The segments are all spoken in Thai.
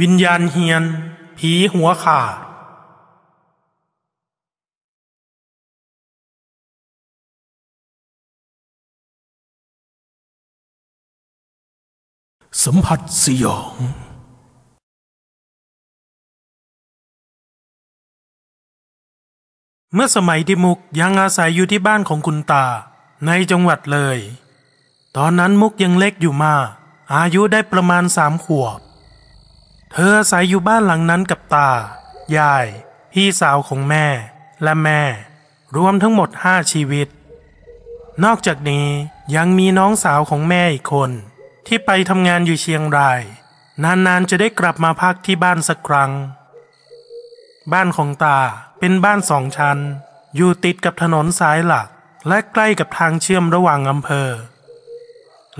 วิญญาณเฮียน ผีหัวขาด สัมผัสสยอง เมื่อสมัยที่มุกยังอาศัยอยู่ที่บ้านของคุณตา ในจังหวัดเลย ตอนนั้นมุกยังเล็กอยู่มาก อายุได้ประมาณสามขวบ เธออาศัยอยู่บ้านหลังนั้นกับตา ยาย พี่สาวของแม่ และแม่ รวมทั้งหมดห้าชีวิต นอกจากนี้ยังมีน้องสาวของแม่อีกคน ที่ไปทำงานอยู่เชียงราย นานๆจะได้กลับมาพักที่บ้านสักครั้ง บ้านของตาเป็นบ้านสองชั้น อยู่ติดกับถนนสายหลัก และใกล้กับทางเชื่อมระหว่างอำเภอ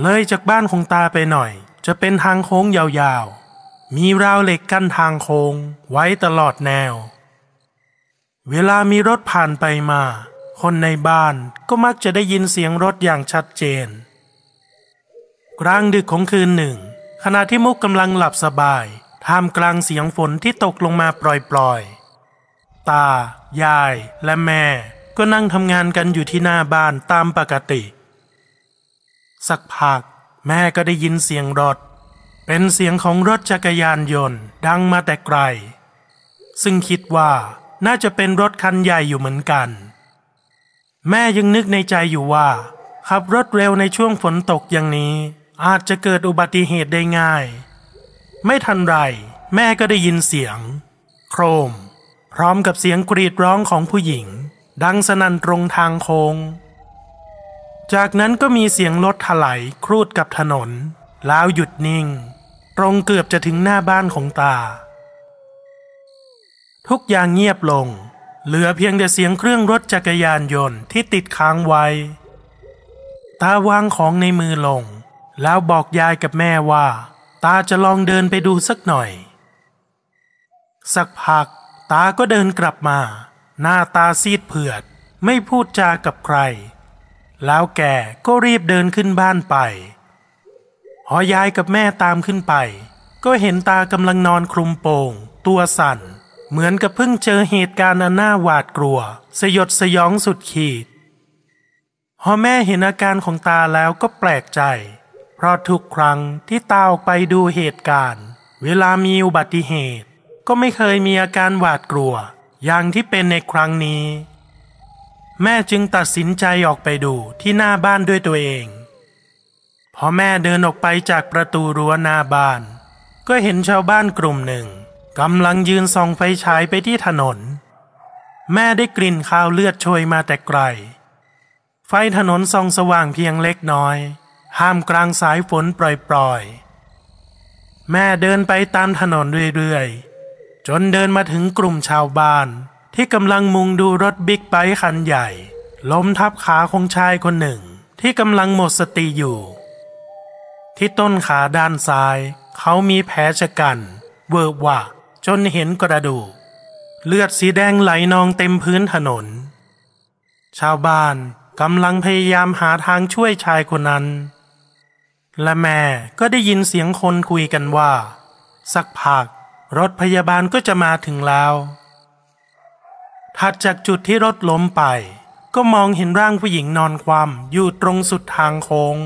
เลยจากบ้านของตาไปหน่อย จะเป็นทางโค้งยาวๆ มีราวเหล็กกั้นทางโค้งไว้ตลอดแนว เวลามีรถผ่านไปมา คนในบ้านก็มักจะได้ยินเสียงรถอย่างชัดเจน กลางดึกของคืนหนึ่ง ขณะที่มุกกำลังหลับสบาย ท่ามกลางเสียงฝนที่ตกลงมาปล่อยๆ ตา ยาย และแม่ ก็นั่งทำงานกันอยู่ที่หน้าบ้านตามปกติ สักพักแม่ก็ได้ยินเสียงรถ เป็นเสียงของรถจักรยานยนต์ดังมาแต่ไกล ซึ่งคิดว่าน่าจะเป็นรถคันใหญ่อยู่เหมือนกัน แม่ยังนึกในใจอยู่ว่า ขับรถเร็วในช่วงฝนตกอย่างนี้ อาจจะเกิดอุบัติเหตุได้ง่าย ไม่ทันไร แม่ก็ได้ยินเสียง โครม พร้อมกับเสียงกรีดร้องของผู้หญิง ดังสนั่นตรงทางโค้ง จากนั้นก็มีเสียงรถถลายครูดกับถนน แล้วหยุดนิ่ง ตรงเกือบจะถึงหน้าบ้านของตา ทุกอย่างเงียบลง เหลือเพียงแต่เสียงเครื่องรถจักรยานยนต์ที่ติดค้างไว้ ตาวางของในมือลง แล้วบอกยายกับแม่ว่า ตาจะลองเดินไปดูสักหน่อย สักพัก ตาก็เดินกลับมา หน้าตาซีดเผือด ไม่พูดจากับใคร แล้วแกก็รีบเดินขึ้นบ้านไป พอยายกับแม่ตามขึ้นไป ก็เห็นตากำลังนอนคลุมโปงตัวสั่น เหมือนกับเพิ่งเจอเหตุการณ์อันน่าหวาดกลัว สยดสยองสุดขีด พอแม่เห็นอาการของตาแล้วก็แปลกใจ เพราะทุกครั้งที่ตาออกไปดูเหตุการณ์ เวลามีอุบัติเหตุ ก็ไม่เคยมีอาการหวาดกลัว อย่างที่เป็นในครั้งนี้ แม่จึงตัดสินใจออกไปดูที่หน้าบ้านด้วยตัวเอง พอแม่เดินออกไปจากประตูรั้วหน้าบ้าน ก็เห็นชาวบ้านกลุ่มหนึ่งกำลังยืนส่องไฟฉายไปที่ถนน แม่ได้กลิ่นข้าวเลือดโชยมาแต่ไกล ไฟถนนส่องสว่างเพียงเล็กน้อย ห้ามกลางสายฝนปล่อยๆ แม่เดินไปตามถนนเรื่อยๆ จนเดินมาถึงกลุ่มชาวบ้าน ที่กำลังมุงดูรถบิ๊กไบค์คันใหญ่ ล้มทับขาของชายคนหนึ่ง ที่กำลังหมดสติอยู่ ที่ต้นขาด้านซ้าย เขามีแผลชะกัน เวอะวะจนเห็นกระดูก เลือดสีแดงไหลนองเต็มพื้นถนน ชาวบ้านกำลังพยายามหาทางช่วยชายคนนั้น และแม่ก็ได้ยินเสียงคนคุยกันว่า สักพักรถพยาบาลก็จะมาถึงแล้ว ถัดจากจุดที่รถล้มไป ก็มองเห็นร่างผู้หญิงนอนคว่ำอยู่ตรงสุดทางโค้ง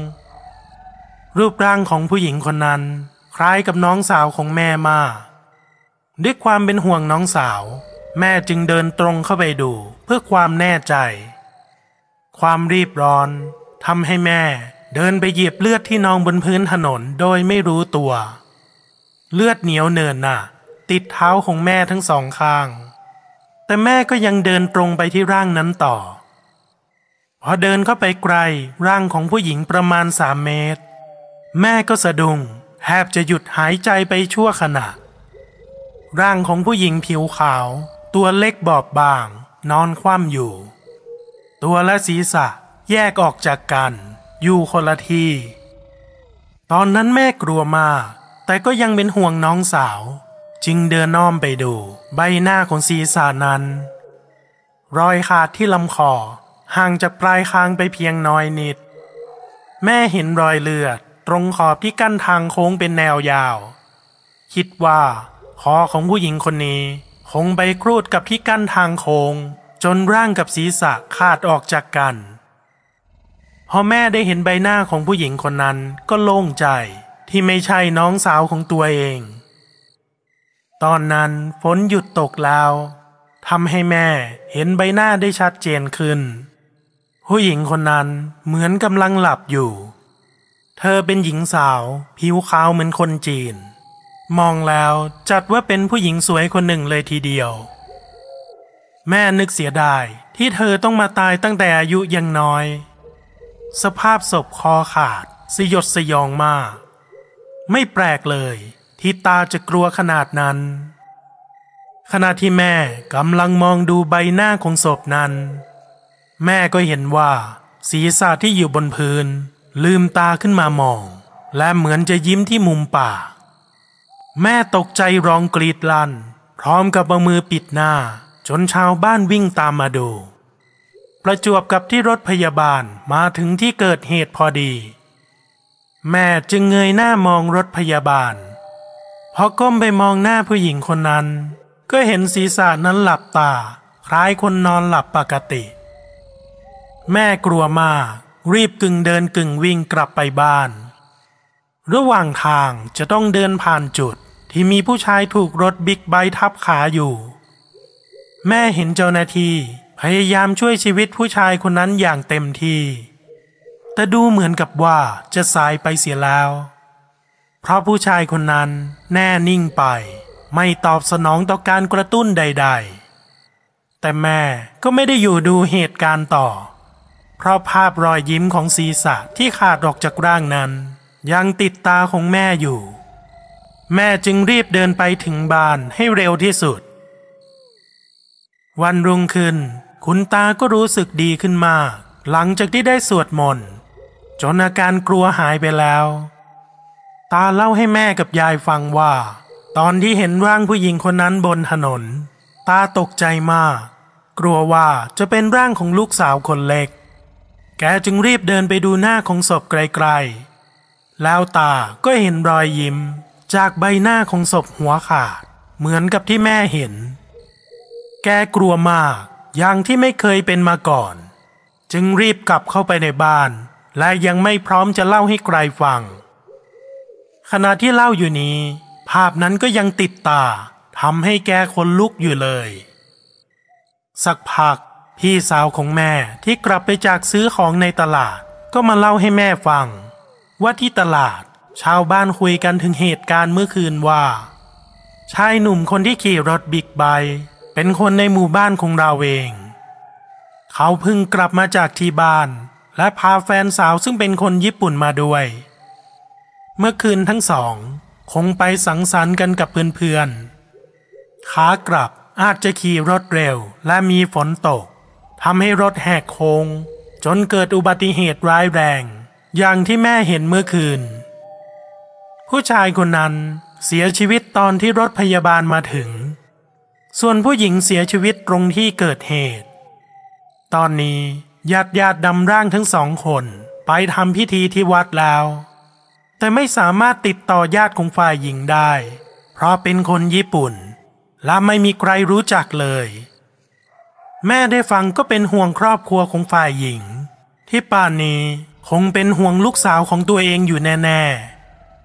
รูปร่างของผู้หญิงคนนั้น คล้ายกับน้องสาวของแม่มากด้วยความเป็นห่วงน้องสาว แม่จึงเดินตรงเข้าไปดูเพื่อความแน่ใจ ความรีบร้อนทำให้แม่เดินไปเหยียบเลือดที่นองบนพื้นถนนโดยไม่รู้ตัว เลือดเหนียวเนินน่ะ ติดเท้าของแม่ทั้งสองข้าง แต่แม่ก็ยังเดินตรงไปที่ร่างนั้นต่อ พอเดินเข้าไปไกลร่างของผู้หญิงประมาณสามเมตร แม่ก็สะดุ้งแทบจะหยุดหายใจไปชั่วขณะ ร่างของผู้หญิงผิวขาว ตัวเล็กบอบบาง นอนคว่ำอยู่ ตัวและศีรษะแยกออกจากกัน อยู่คนละที่ ตอนนั้นแม่กลัวมากแต่ก็ยังเป็นห่วงน้องสาว จึงเดินน้อมไปดู ใบหน้าของศีรษะนั้น รอยขาดที่ลำคอห่างจากปลายคางไปเพียงน้อยนิด แม่เห็นรอยเลือด ตรงขอบที่กั้นทางโค้งเป็นแนวยาว คิดว่าคอของผู้หญิงคนนี้ คงไปครูดกับที่กั้นทางโค้ง จนร่างกับศีรษะขาดออกจากกันพอแม่ได้เห็นใบหน้าของผู้หญิงคนนั้นก็โล่งใจที่ไม่ใช่น้องสาวของตัวเอง ตอนนั้นฝนหยุดตกแล้วทำให้แม่เห็นใบหน้าได้ชัดเจนขึ้น ผู้หญิงคนนั้นเหมือนกำลังหลับอยู่ เธอเป็นหญิงสาว ผิวขาวเหมือนคนจีน มองแล้วจัดว่าเป็นผู้หญิงสวยคนหนึ่งเลยทีเดียว แม่นึกเสียดายที่เธอต้องมาตายตั้งแต่อายุยังน้อย สภาพศพคอขาด สยดสยองมาก ไม่แปลกเลยที่ตาจะกลัวขนาดนั้น ขณะที่แม่กำลังมองดูใบหน้าของศพนั้น แม่ก็เห็นว่าศีรษะที่อยู่บนพื้น ลืมตาขึ้นมามอง และเหมือนจะยิ้มที่มุมปากแม่ตกใจร้องกรีดลั่น พร้อมกับเอามือปิดหน้า จนชาวบ้านวิ่งตามมาดู ประจวบกับที่รถพยาบาลมาถึงที่เกิดเหตุพอดี แม่จึงเงยหน้ามองรถพยาบาลพอก้มไปมองหน้าผู้หญิงคนนั้น ก็เห็นศีรษะนั้นหลับตา คล้ายคนนอนหลับปกติ แม่กลัวมาก รีบกึ่งเดินกึ่งวิ่งกลับไปบ้าน ระหว่างทางจะต้องเดินผ่านจุดที่มีผู้ชายถูกรถบิ๊กไบค์ทับขาอยู่ แม่เห็นเจ้าหน้าที่พยายามช่วยชีวิตผู้ชายคนนั้นอย่างเต็มที่ แต่ดูเหมือนกับว่าจะสายไปเสียแล้ว เพราะผู้ชายคนนั้นแน่นิ่งไป ไม่ตอบสนองต่อการกระตุ้นใด ๆ แต่แม่ก็ไม่ได้อยู่ดูเหตุการณ์ต่อ เพราะภาพรอยยิ้มของศีรษะที่ขาดออกจากร่างนั้น ยังติดตาของแม่อยู่ แม่จึงรีบเดินไปถึงบ้านให้เร็วที่สุด วันรุ่งขึ้น คุณตาก็รู้สึกดีขึ้นมาก หลังจากที่ได้สวดมนต์จนอาการกลัวหายไปแล้ว ตาเล่าให้แม่กับยายฟังว่า ตอนที่เห็นร่างผู้หญิงคนนั้นบนถนน ตาตกใจมาก กลัวว่าจะเป็นร่างของลูกสาวคนเล็ก แกจึงรีบเดินไปดูหน้าของศพไกลๆ แล้วตาก็เห็นรอยยิ้ม จากใบหน้าของศพหัวขาด เหมือนกับที่แม่เห็น แกกลัวมากอย่างที่ไม่เคยเป็นมาก่อน จึงรีบกลับเข้าไปในบ้าน และยังไม่พร้อมจะเล่าให้ใครฟัง ขณะที่เล่าอยู่นี้ ภาพนั้นก็ยังติดตาทำให้แกขนลุกอยู่เลย สักพัก พี่สาวของแม่ที่กลับไปจากซื้อของในตลาด ก็มาเล่าให้แม่ฟัง ว่าที่ตลาดชาวบ้านคุยกันถึงเหตุการณ์เมื่อคืนว่า ชายหนุ่มคนที่ขี่รถบิ๊กไบค์เป็นคนในหมู่บ้านของเราเอง เขาเพิ่งกลับมาจากที่บ้าน และพาแฟนสาวซึ่งเป็นคนญี่ปุ่นมาด้วย เมื่อคืนทั้งสอง คงไปสังสรรค์กันกับเพื่อนๆขากลับอาจจะขี่รถเร็วและมีฝนตก ทำให้รถแหกโค้งจนเกิดอุบัติเหตุร้ายแรง อย่างที่แม่เห็นเมื่อคืน ผู้ชายคนนั้นเสียชีวิตตอนที่รถพยาบาลมาถึง ส่วนผู้หญิงเสียชีวิตตรงที่เกิดเหตุ ตอนนี้ญาติญาติดำร่างทั้งสองคนไปทำพิธีที่วัดแล้ว แต่ไม่สามารถติดต่อญาติของฝ่ายหญิงได้ เพราะเป็นคนญี่ปุ่น และไม่มีใครรู้จักเลย แม่ได้ฟังก็เป็นห่วงครอบครัวของฝ่ายหญิง ที่ป่านนี้คงเป็นห่วงลูกสาวของตัวเองอยู่แน่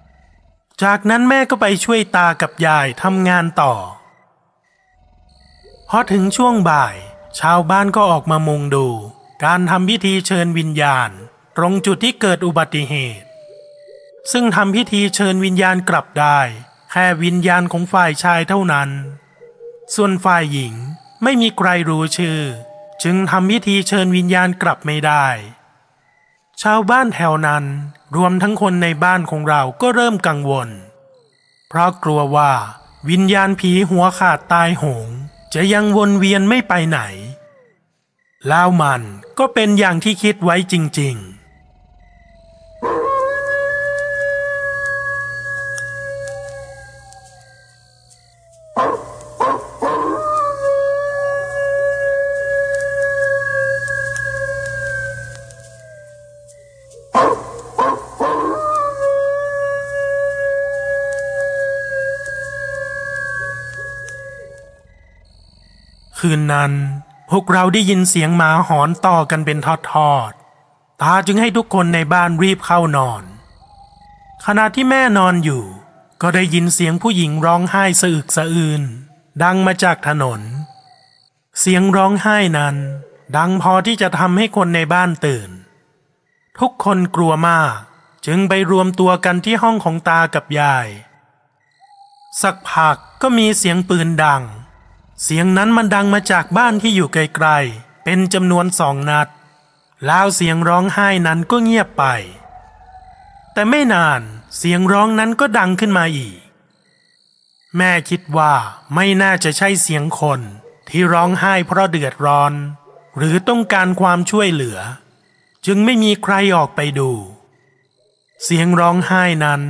ๆ จากนั้นแม่ก็ไปช่วยตากับยายทำงานต่อพอถึงช่วงบ่าย ชาวบ้านก็ออกมามุงดู การทำพิธีเชิญวิญญาณ ตรงจุดที่เกิดอุบัติเหตุ ซึ่งทำพิธีเชิญวิญญาณกลับได้ แค่วิญญาณของฝ่ายชายเท่านั้น ส่วนฝ่ายหญิง ไม่มีใครรู้ชื่อ จึงทำพิธีเชิญวิญญาณกลับไม่ได้ ชาวบ้านแถวนั้นรวมทั้งคนในบ้านของเราก็เริ่มกังวล เพราะกลัวว่าวิญญาณผีหัวขาดตายโหง จะยังวนเวียนไม่ไปไหนแล้วมันก็เป็นอย่างที่คิดไว้จริง ๆ คืนนั้น พวกเราได้ยินเสียงหมาหอนต่อกันเป็นทอดๆตาจึงให้ทุกคนในบ้านรีบเข้านอน ขณะที่แม่นอนอยู่ ก็ได้ยินเสียงผู้หญิงร้องไห้สะอึกสะอื้นดังมาจากถนน เสียงร้องไห้นั้น ดังพอที่จะทำให้คนในบ้านตื่น ทุกคนกลัวมาก จึงไปรวมตัวกันที่ห้องของตากับยาย สักพักก็มีเสียงปืนดัง เสียงนั้นมันดังมาจากบ้านที่อยู่ไกลๆ เป็นจำนวนสองนัด แล้วเสียงร้องไห้นั้นก็เงียบไป แต่ไม่นานเสียงร้องนั้นก็ดังขึ้นมาอีก แม่คิดว่าไม่น่าจะใช่เสียงคนที่ร้องไห้เพราะเดือดร้อน หรือต้องการความช่วยเหลือ จึงไม่มีใครออกไปดู เสียงร้องไห้นั้น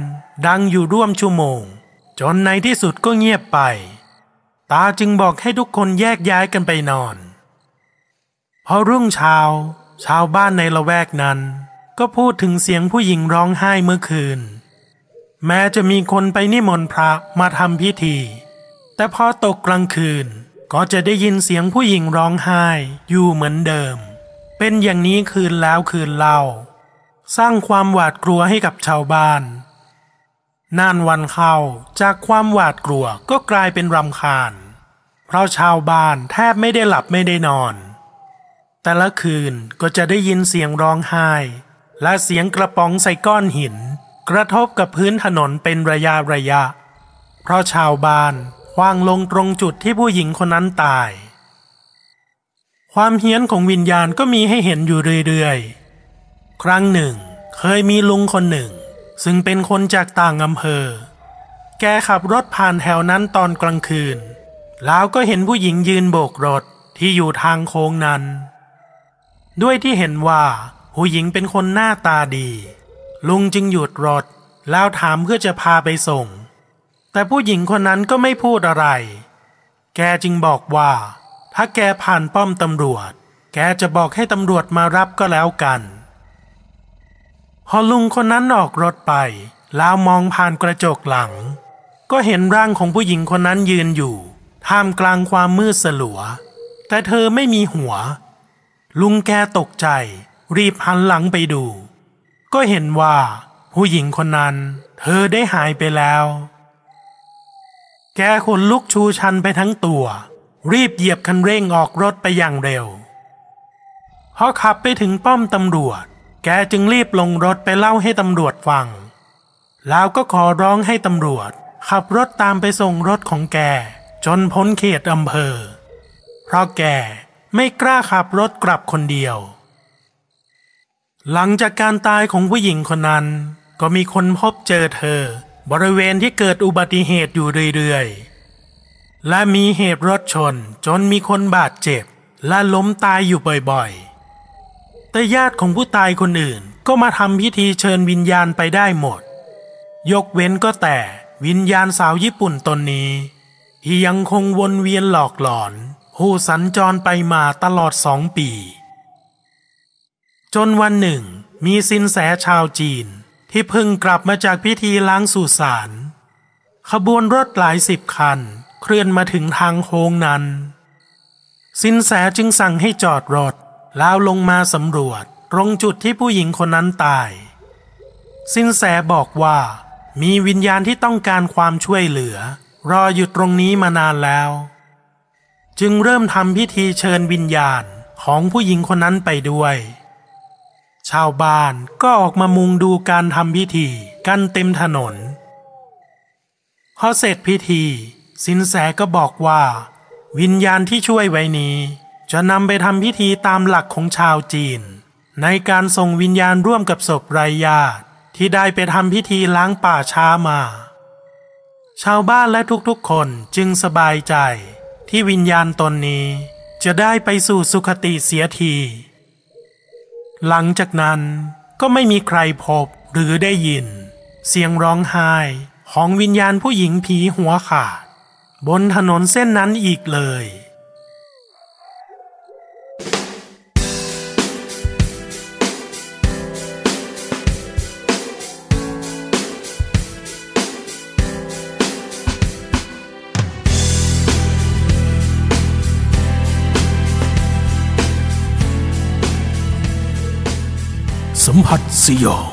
ดังอยู่ร่วมชั่วโมง จนในที่สุดก็เงียบไป ตาจึงบอกให้ทุกคนแยกย้ายกันไปนอน พอรุ่งเช้า ชาวบ้านในละแวกนั้น ก็พูดถึงเสียงผู้หญิงร้องไห้เมื่อคืน แม้จะมีคนไปนิมนต์พระมาทำพิธี แต่พอตกกลางคืนก็จะได้ยินเสียงผู้หญิงร้องไห้อยู่เหมือนเดิม เป็นอย่างนี้คืนแล้วคืนเล่า สร้างความหวาดกลัวให้กับชาวบ้านนานวันเข้าจากความหวาดกลัวก็กลายเป็นรำคาญ เพราะชาวบ้านแทบไม่ได้หลับไม่ได้นอน แต่ละคืนก็จะได้ยินเสียงร้องไห้ และเสียงกระป๋องใส่ก้อนหิน กระทบกับพื้นถนนเป็นระยะระยะ เพราะชาวบ้านวางลงตรงจุดที่ผู้หญิงคนนั้นตาย ความเฮี้ยนของวิญญาณก็มีให้เห็นอยู่เรื่อยๆ ครั้งหนึ่ง เคยมีลุงคนหนึ่ง ซึ่งเป็นคนจากต่างอำเภอ แกขับรถผ่านแถวนั้นตอนกลางคืน แล้วก็เห็นผู้หญิงยืนโบกรถที่อยู่ทางโค้งนั้น ด้วยที่เห็นว่าผู้หญิงเป็นคนหน้าตาดี ลุงจึงหยุดรถแล้วถามเพื่อจะพาไปส่ง แต่ผู้หญิงคนนั้นก็ไม่พูดอะไร แกจึงบอกว่า ถ้าแกผ่านป้อมตำรวจ แกจะบอกให้ตำรวจมารับก็แล้วกัน พอลุงคนนั้นออกรถไป แล้วมองผ่านกระจกหลัง ก็เห็นร่างของผู้หญิงคนนั้นยืนอยู่ ท่ามกลางความมืดสลัว แต่เธอไม่มีหัว ลุงแกตกใจ รีบหันหลังไปดู ก็เห็นว่า ผู้หญิงคนนั้น เธอได้หายไปแล้ว แกขนลุกชูชันไปทั้งตัว รีบเหยียบคันเร่งออกรถไปอย่างเร็วพอขับไปถึงป้อมตำรวจ แกจึงรีบลงรถไปเล่าให้ตำรวจฟัง แล้วก็ขอร้องให้ตำรวจ ขับรถตามไปส่งรถของแก จนพ้นเขตอำเภอ เพราะแกไม่กล้าขับรถกลับคนเดียว หลังจากการตายของผู้หญิงคนนั้น ก็มีคนพบเจอเธอ บริเวณที่เกิดอุบัติเหตุอยู่เรื่อยๆ และมีเหตุรถชนจนมีคนบาดเจ็บ และล้มตายอยู่บ่อยๆ แต่ญาติของผู้ตายคนอื่นก็มาทำพิธีเชิญวิญญาณไปได้หมด ยกเว้นก็แต่วิญญาณสาวญี่ปุ่นตนนี้ ที่ยังคงวนเวียนหลอกหลอน ผู้สัญจรไปมาตลอดสองปี จนวันหนึ่ง มีสินแสชาวจีน ที่เพิ่งกลับมาจากพิธีล้างสุสานขบวนรถหลายสิบคัน เคลื่อนมาถึงทางโค้งนั้น สินแสจึงสั่งให้จอดรถ แล้วลงมาสำรวจตรงจุดที่ผู้หญิงคนนั้นตาย สินแสบอกว่า มีวิญญาณที่ต้องการความช่วยเหลือ รออยู่ตรงนี้มานานแล้ว จึงเริ่มทำพิธีเชิญวิญญาณของผู้หญิงคนนั้นไปด้วย ชาวบ้านก็ออกมามุงดูการทำพิธีกันเต็มถนน พอเสร็จพิธี สินแสก็บอกว่า วิญญาณที่ช่วยไว้นี้ จะนำไปทำพิธีตามหลักของชาวจีน ในการส่งวิญญาณร่วมกับศพไร้ญาติที่ได้ไปทำพิธีล้างป่าช้ามา ชาวบ้านและทุกๆคนจึงสบายใจที่วิญญาณตนนี้จะได้ไปสู่สุคติเสียที หลังจากนั้นก็ไม่มีใครพบหรือได้ยิน เสียงร้องไห้ของวิญญาณผู้หญิงผีหัวขาด บนถนนเส้นนั้นอีกเลย 有。